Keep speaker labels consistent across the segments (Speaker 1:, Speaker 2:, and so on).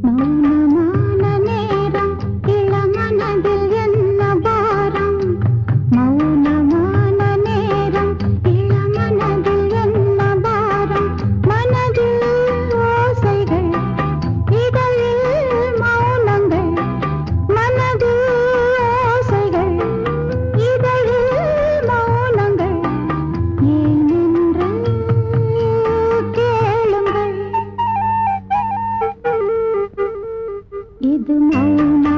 Speaker 1: Mom. என்ன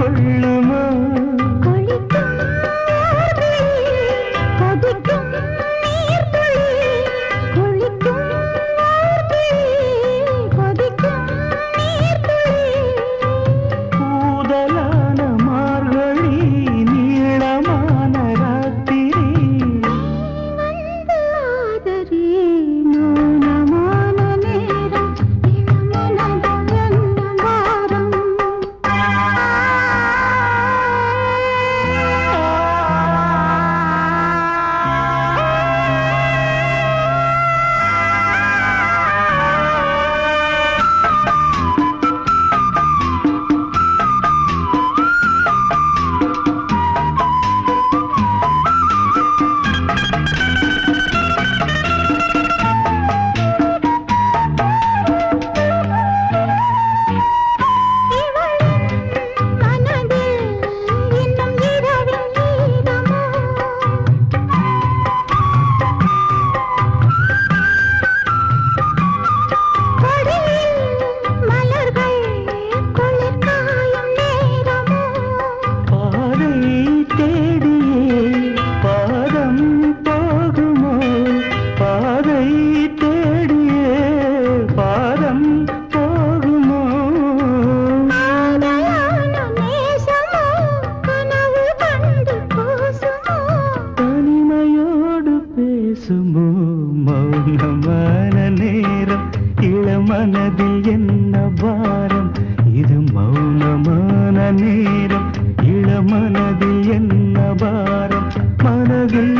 Speaker 2: கொள்ளும் பேசுமோ? மௌனமான நேரம் இளமனதில் என்ன பாரம்? இது மௌனமான நேரம் இளமனதில் என்ன பாரம்? மனதில்